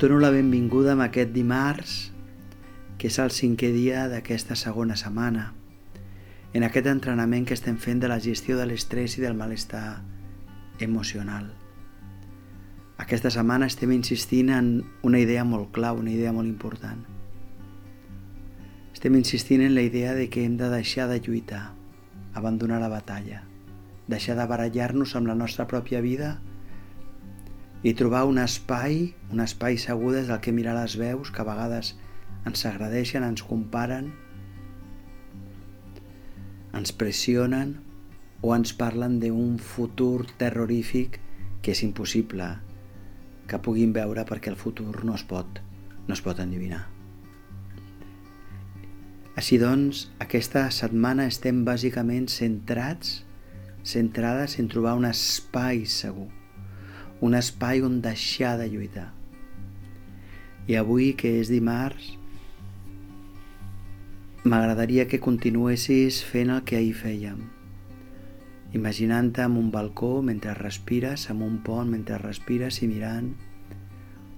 dono la benvinguda amb aquest dimarts, que és el cinquè dia d'aquesta segona setmana, en aquest entrenament que estem fent de la gestió de l'estrès i del malestar emocional. Aquesta setmana estem insistint en una idea molt clau, una idea molt important. Estem insistint en la idea de que hem de deixar de lluitar, abandonar la batalla, deixar de barallar-nos amb la nostra pròpia vida i trobar un espai, un espai segur des del que mirar les veus que a vegades ens agradeixen, ens comparen, ens pressionen o ens parlen d'un futur terrorífic que és impossible que puguin veure perquè el futur no es pot, no es pot endivinar. Així doncs, aquesta setmana estem bàsicament centrats, centrades en trobar un espai segur un espai on deixar de lluitar. I avui, que és dimarts, m'agradaria que continuessis fent el que ahir fèiem, imaginant-te en un balcó mentre respires, amb un pont mentre respires i mirant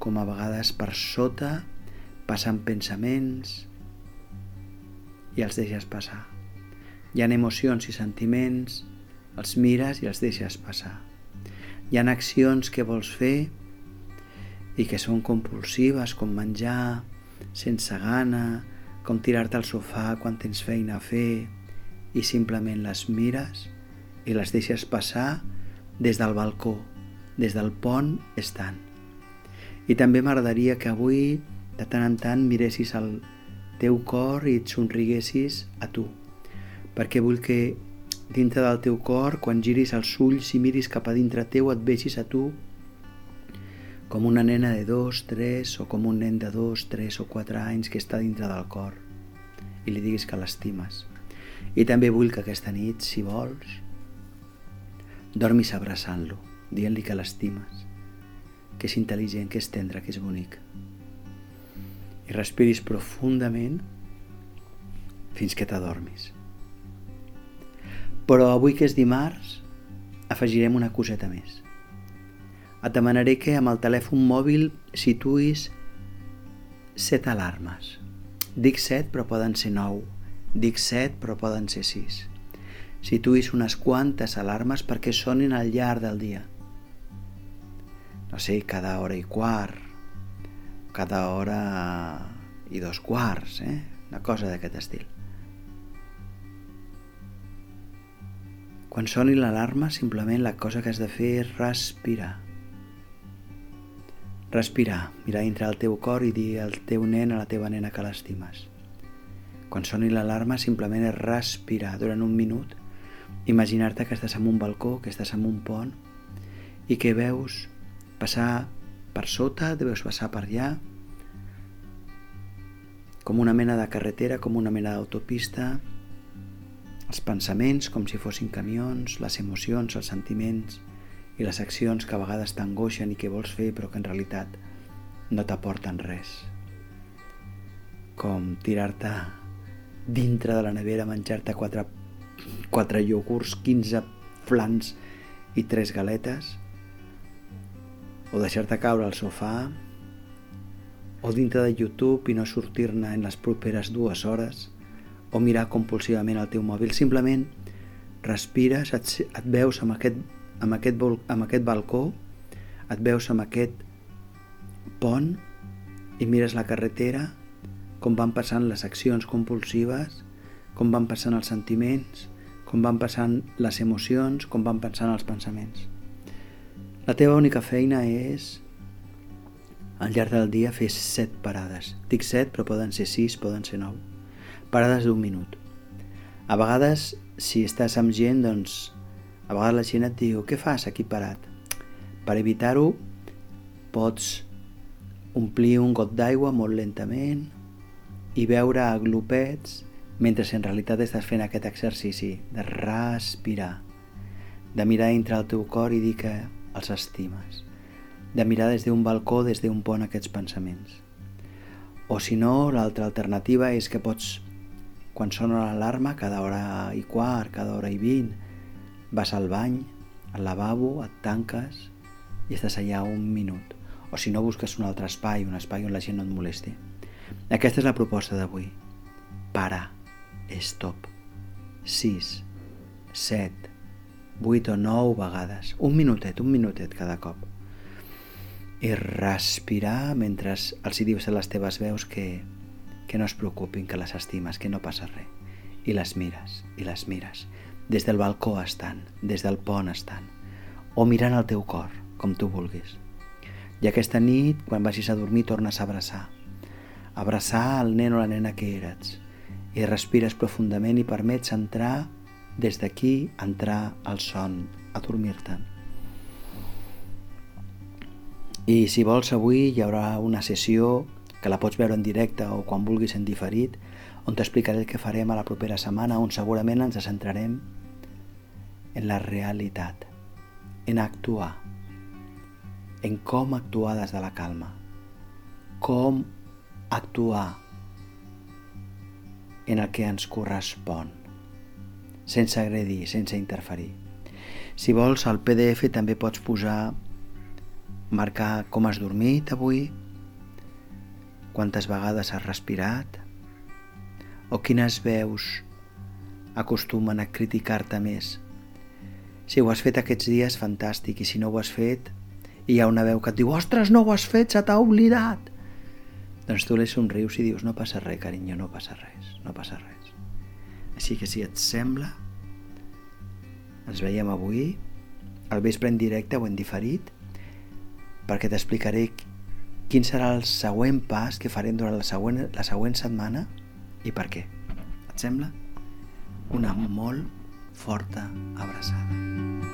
com a vegades per sota passen pensaments i els deixes passar. Hi ha emocions i sentiments, els mires i els deixes passar. Hi ha accions que vols fer i que són compulsives, com menjar sense gana, com tirar-te al sofà quan tens feina a fer i simplement les mires i les deixes passar des del balcó, des del pont estant. I també m'agradaria que avui de tant en tant miressis el teu cor i et somriguessis a tu, perquè vull que dintre del teu cor, quan giris els ulls i miris cap a dintre teu, et vegis a tu com una nena de dos, tres, o com un nen de dos, tres o quatre anys que està dintre del cor i li diguis que l'estimes. I també vull que aquesta nit, si vols, dormis abraçant-lo, dient-li que l'estimes, que és intel·ligent, que és tendre, que és bonic. I respiris profundament fins que t'adormis. Però avui que és dimarts, afegirem una coseta més. Et demanaré que amb el telèfon mòbil situïs set alarmes. Dic set, però poden ser nou. Dic set, però poden ser sis. Situïs unes quantes alarmes perquè sonin al llarg del dia. No sé, cada hora i quart, cada hora i dos quarts, eh? una cosa d'aquest estil. Quan soni l'alarma, simplement la cosa que has de fer és respirar. Respirar, mirar dintre el teu cor i dir al teu nen, a la teva nena que l'estimes. Quan soni l'alarma, simplement és respirar durant un minut, imaginar-te que estàs en un balcó, que estàs en un pont i que veus passar per sota, veus passar per allà, com una mena de carretera, com una mena d'autopista, els pensaments com si fossin camions, les emocions, els sentiments i les accions que a vegades t'angoixen i que vols fer però que en realitat no t'aporten res. Com tirar-te dintre de la nevera, menjar-te quatre, quatre iogurts, 15 flans i tres galetes, o deixar-te caure al sofà, o dintre de YouTube i no sortir-ne en les properes dues hores, o mirar compulsivament el teu mòbil. Simplement respires, et, et veus amb aquest, amb, aquest, amb aquest balcó, et veus amb aquest pont i mires la carretera, com van passant les accions compulsives, com van passant els sentiments, com van passant les emocions, com van passant els pensaments. La teva única feina és al llarg del dia fer set parades. Dic set, però poden ser sis, poden ser nou parades d'un minut. A vegades, si estàs amb gent, doncs, a vegades la gent et diu, què fas aquí parat? Per evitar-ho, pots omplir un got d'aigua molt lentament i veure a glopets mentre en realitat estàs fent aquest exercici de respirar, de mirar entre el teu cor i dir que els estimes, de mirar des d'un balcó, des d'un pont aquests pensaments. O si no, l'altra alternativa és que pots quan sona l'alarma, cada hora i quart, cada hora i vint, vas al bany, al lavabo, et tanques i estàs allà un minut. o si no busques un altre espai, un espai on la gent no et molesti. Aquesta és la proposta d'avui. Para. Stop. 6, 7, 8 o 9 vegades. Un minutet, un minutet cada cop. I respirar mentre els hi dius a les teves veus que, que no es preocupin, que les estimes, que no passa res. I les mires, i les mires. Des del balcó estan, des del pont estan. O mirant el teu cor, com tu vulguis. I aquesta nit, quan vagis a dormir, tornes a abraçar. Abraçar el nen o la nena que eres. I respires profundament i permets entrar des d'aquí, entrar al son, a dormir-te'n. I si vols, avui hi haurà una sessió que la pots veure en directe o quan vulguis en diferit, on t'explicaré el que farem a la propera setmana, on segurament ens centrarem en la realitat, en actuar, en com actuar des de la calma, com actuar en el que ens correspon, sense agredir, sense interferir. Si vols, al PDF també pots posar, marcar com has dormit avui, quantes vegades has respirat, o quines veus acostumen a criticar-te més. Si ho has fet aquests dies, fantàstic, i si no ho has fet, hi ha una veu que et diu «Ostres, no ho has fet, se t'ha oblidat!» Doncs tu li somrius i dius «No passa res, carinyo, no passa res, no passa res». Així que si et sembla, ens veiem avui, al vespre en directe o en diferit, perquè t'explicaré quin serà el següent pas que farem durant la següent, la següent setmana i per què. Et sembla? Una molt forta abraçada.